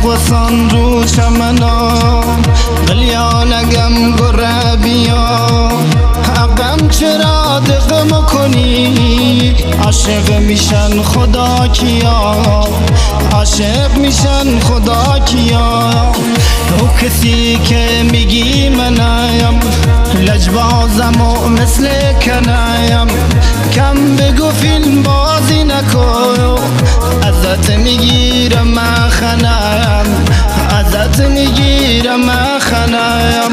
اتاق و سان رو چمنا. قلیانگم گره بیا. حقم چرا دقم کنی عاشق میشن خدا کیا؟ عاشق میشن خدا کیا؟ تو کسی که میگی منایم لجبازم و مثل کنایم کم بگو فیلم می‌گیرم من خنایم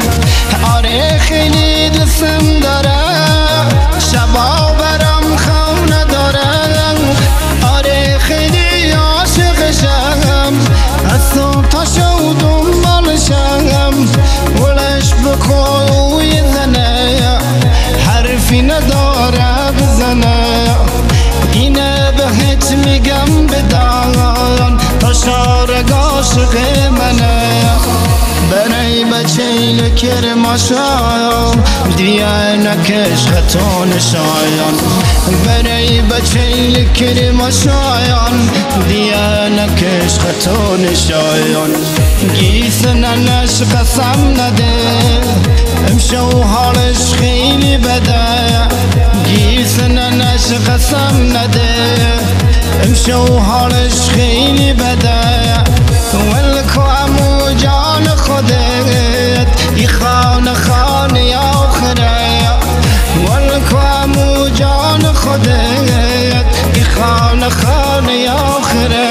آره خیلی دوستم دارم. شبا برم خو ندارم آره خیلی عاشقشم. از صبح تا شو دنبالشم. ولش بکوی زنه. حرفی نداره بزنه. اینه بهت میگم بدان. تا شارگ عاشق منه لکر ماشایم دیگه نکش خطون شایان. برای بچه لکر ماشایم دیگه نکش خطون شایان گیس ننش قسم نده. امشو حالش خیلی بده. گیس ننش قسم نده. امشو حالش خیلی بده. ولکو آخره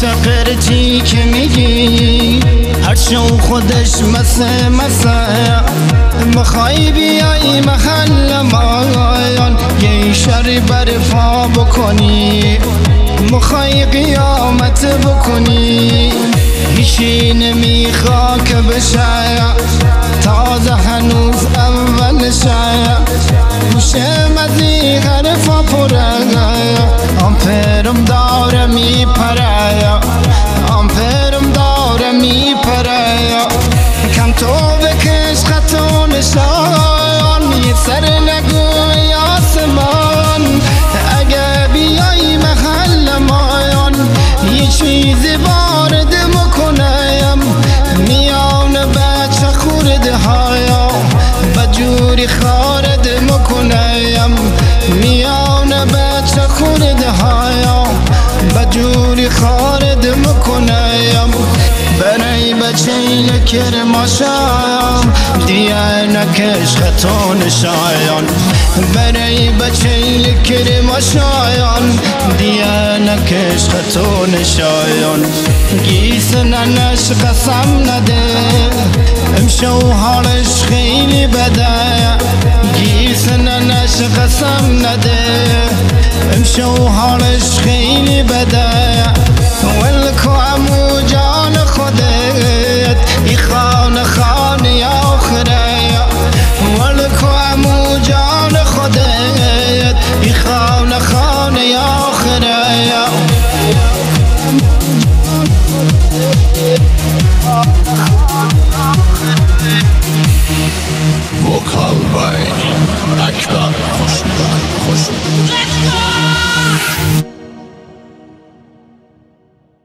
بچه قرچی که میگی هر شو خودش مسه مسه مخوای بیای محل مایان یه شر برفا بکنی. مخوای قیامت بکنی. هیچی نمیخوا که بشه. تازه هنوز اول شه. گوشه هایا بجوری خارد مکنم برای بچه لکر ماشام دیگه نکش خطون شایان برای بچه لکر ماشایان دیگه نکش خطون شایان گیس ننش قسم نده. امشو حالش خیلی بده. گیس ننش قسم نده. امشو حالش خیلی بده ولکو امو جان خودت ای خانه خانه آخره ولکو امو جان خودت ای خانه خانه آخره وکال بای اکبر خوشبخت خوشبخت Bye.